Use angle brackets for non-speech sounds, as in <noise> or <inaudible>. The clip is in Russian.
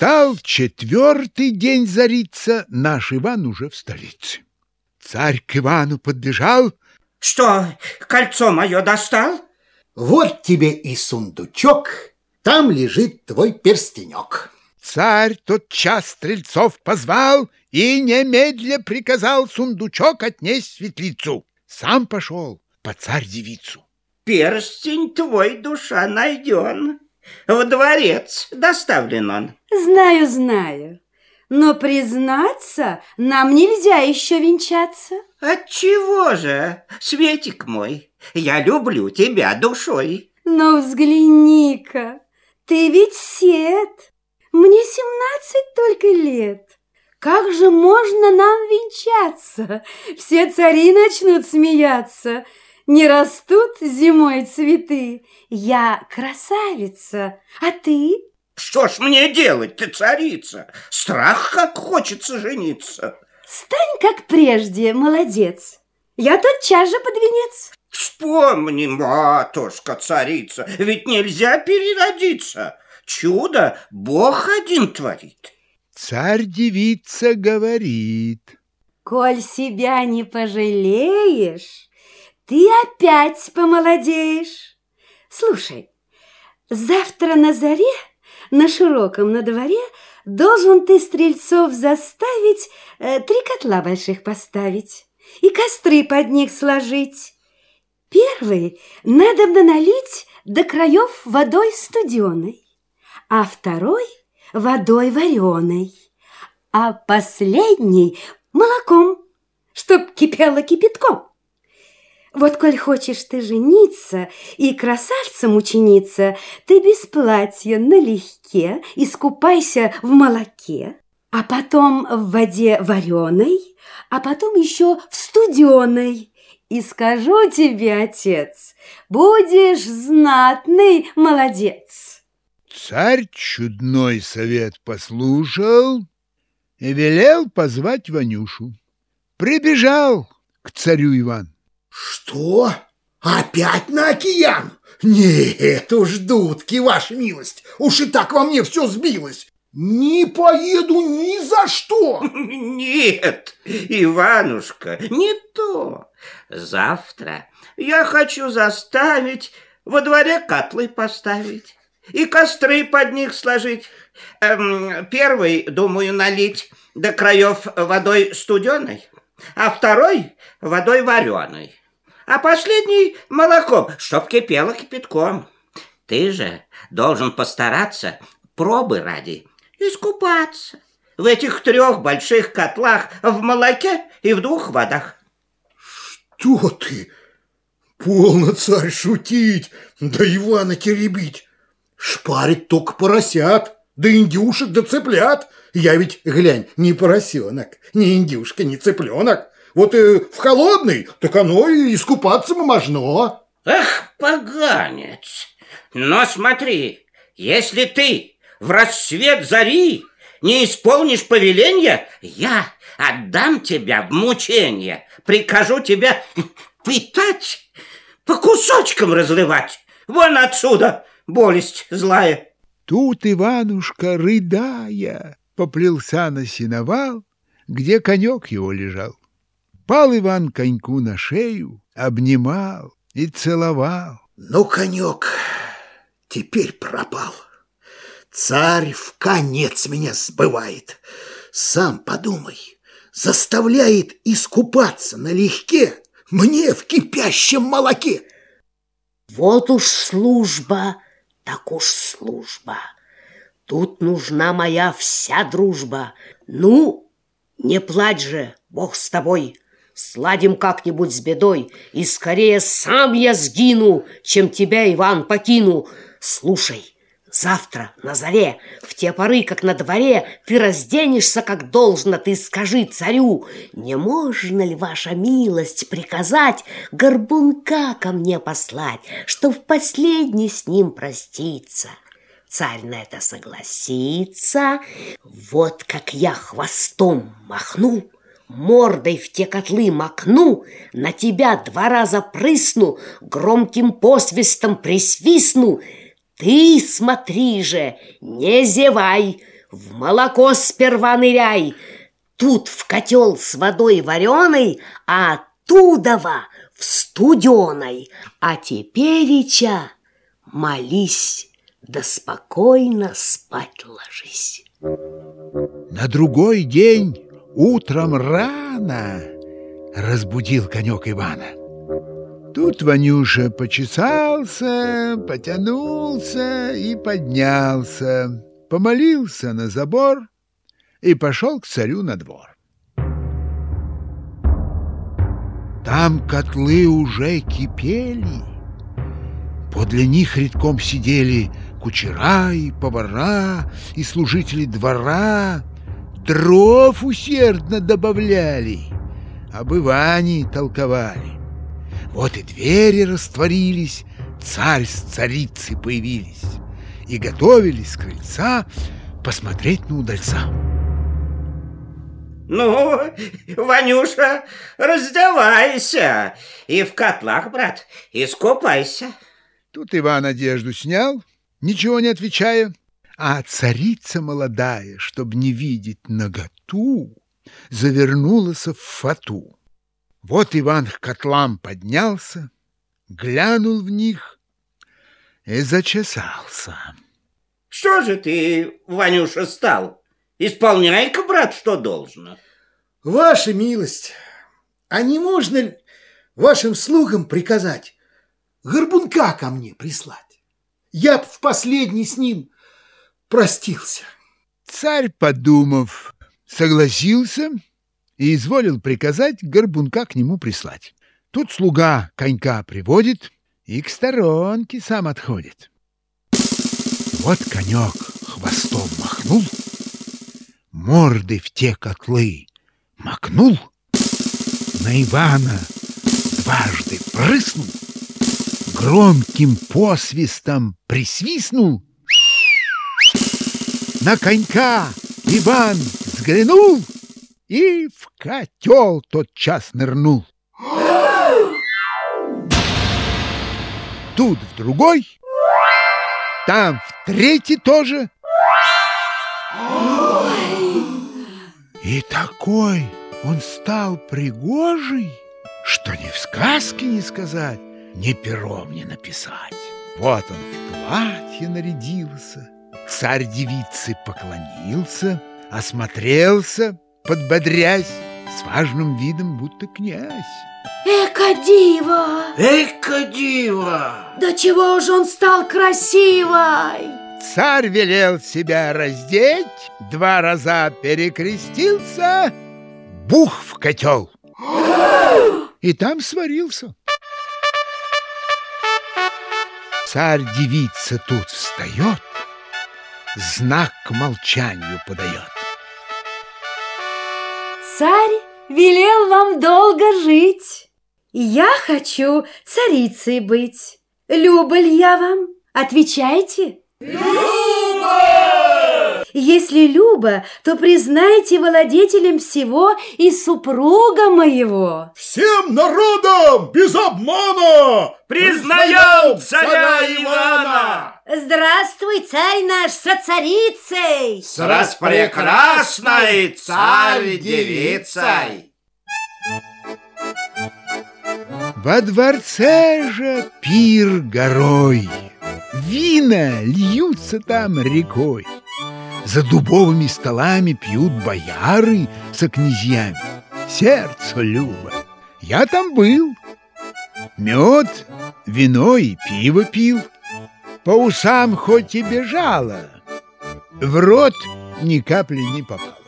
Стал четвертый день зариться, наш Иван уже в столице. Царь к Ивану подбежал. Что, кольцо мое достал? Вот тебе и сундучок, там лежит твой перстенек. Царь тот час стрельцов позвал и немедля приказал сундучок отнесть в светлицу. Сам пошел по царь-девицу. Перстень твой, душа, найден. В дворец доставлен он. Знаю, знаю. Но, признаться, нам нельзя еще венчаться. Отчего же, Светик мой, я люблю тебя душой. Но взгляни-ка, ты ведь сед. Мне семнадцать только лет. Как же можно нам венчаться? Все цари начнут смеяться. Не растут зимой цветы. Я красавица, а ты? Что ж мне делать, ты царица? Страх, как хочется жениться. Стань, как прежде, молодец. Я тотчас же под венец. Вспомни, матушка-царица, ведь нельзя переродиться. Чудо Бог один творит. Царь-девица говорит. Коль себя не пожалеешь, ты опять помолодеешь. Слушай, завтра на заре, на широком на дворе, должен ты стрельцов заставить э, три котла больших поставить и костры под них сложить. Первый надо налить до краев водой студеной а второй – водой вареной, а последний – молоком, чтоб кипело кипятком. Вот коль хочешь ты жениться и красавцем учениться, ты без платья налегке искупайся в молоке, а потом в воде вареной, а потом еще в студеной. И скажу тебе, отец, будешь знатный молодец. Царь чудной совет послушал и велел позвать Ванюшу. Прибежал к царю Иван. Что? Опять на океан? Нет уж, дудки, ваша милость, уж и так во мне все сбилось. Не поеду ни за что. <laughs> Нет, Иванушка, не то. Завтра я хочу заставить во дворе котлы поставить и костры под них сложить. Эм, первый, думаю, налить до краев водой студеной, а второй водой вареной, а последний молоком, чтоб кипело кипятком. Ты же должен постараться пробы ради искупаться в этих трех больших котлах в молоке и в двух водах. Что ты? Полно, царь, шутить, да Ивана теребить. Шпарит только поросят, да индюшек, да цыплят. Я ведь, глянь, не поросенок, не индюшка, не цыпленок. Вот и в холодный, так оно и искупаться можно. Эх, поганец! Но смотри, если ты в рассвет зари не исполнишь повеления, я отдам тебя в мучение, прикажу тебя <laughs> пытать, по кусочкам разрывать. Вон отсюда, болесть злая. Тут Иванушка, рыдая, поплелся на сеновал, где конек его лежал. Пал Иван коньку на шею, обнимал и целовал. Ну, конек, теперь пропал. Царь в конец меня сбывает. Сам подумай, заставляет искупаться налегке мне в кипящем молоке. Вот уж служба так уж служба. Тут нужна моя вся дружба. Ну, не плачь же, Бог с тобой. Сладим как-нибудь с бедой, и скорее сам я сгину, чем тебя, Иван, покину. Слушай, завтра на заре, в те поры, как на дворе, ты разденешься, как должно, ты скажи царю, не можно ли, ваша милость, приказать горбунка ко мне послать, чтоб в последний с ним проститься? Царь на это согласится, вот как я хвостом махну, мордой в те котлы макну, на тебя два раза прысну, громким посвистом присвистну — ты смотри же, не зевай, в молоко сперва ныряй, тут в котел с водой вареной, а оттудова в студеной, а тепереча молись, да спокойно спать ложись. На другой день утром рано разбудил конек Ивана. Тут Ванюша почесался, потянулся и поднялся, помолился на забор и пошел к царю на двор. Там котлы уже кипели, подле них редком сидели кучера и повара и служители двора, дров усердно добавляли, об Иване толковали. Вот и двери растворились, царь с царицей появились и готовились с крыльца посмотреть на удальца. Ну, Ванюша, раздевайся и в котлах, брат, искупайся. Тут Иван одежду снял, ничего не отвечая, а царица молодая, чтобы не видеть наготу, завернулась в фату. Вот Иван к котлам поднялся, глянул в них и зачесался. Что же ты, Ванюша, стал? Исполняй-ка, брат, что должно. Ваша милость, а не можно ли вашим слугам приказать горбунка ко мне прислать? Я б в последний с ним простился. Царь, подумав, согласился и изволил приказать горбунка к нему прислать. Тут слуга конька приводит и к сторонке сам отходит. Вот конек хвостом махнул, морды в те котлы макнул, на Ивана дважды прыснул, громким посвистом присвистнул, на конька Иван взглянул и в котел тот час нырнул. Тут в другой, там в третий тоже. И такой он стал пригожий, что ни в сказке не сказать, ни пером не написать. Вот он в платье нарядился, царь девицы поклонился, осмотрелся, подбодрясь, с важным видом, будто князь. Эка дива! Эка дива! Да чего же он стал красивой? Царь велел себя раздеть, два раза перекрестился, бух в котел. <gasps> И там сварился. Царь-девица тут встает, знак к молчанию подает. Царь велел вам долго жить. Я хочу царицей быть. Люба ли я вам? Отвечайте. Люба! Если Люба, то признайте владетелем всего и супруга моего. Всем народом без обмана Признаем царя Здравствуй, царь наш со царицей! С распрекрасной царь-девицей! Во дворце же пир горой, Вина льются там рекой. За дубовыми столами пьют бояры со князьями. Сердцу любо. Я там был. Мед, вино и пиво пил. По усам хоть и бежало, В рот ни капли не попал.